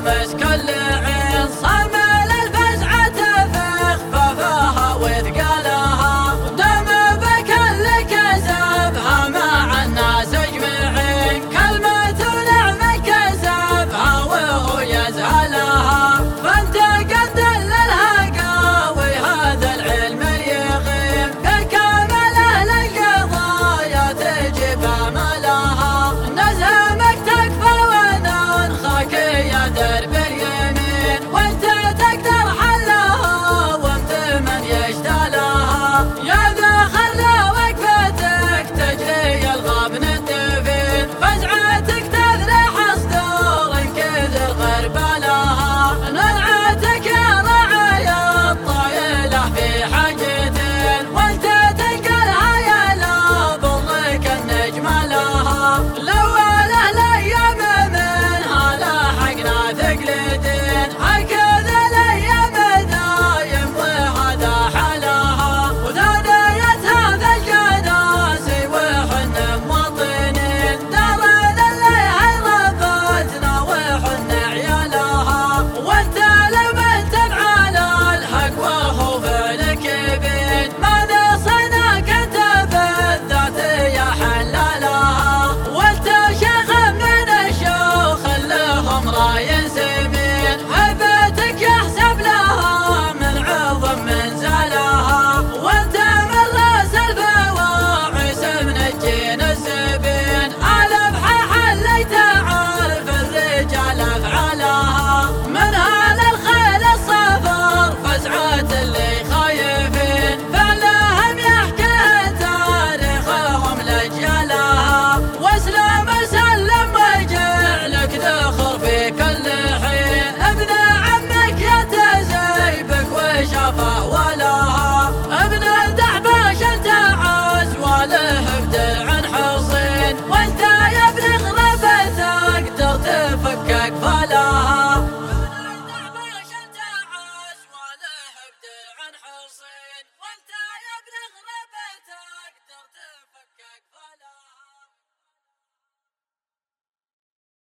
olmuş kalın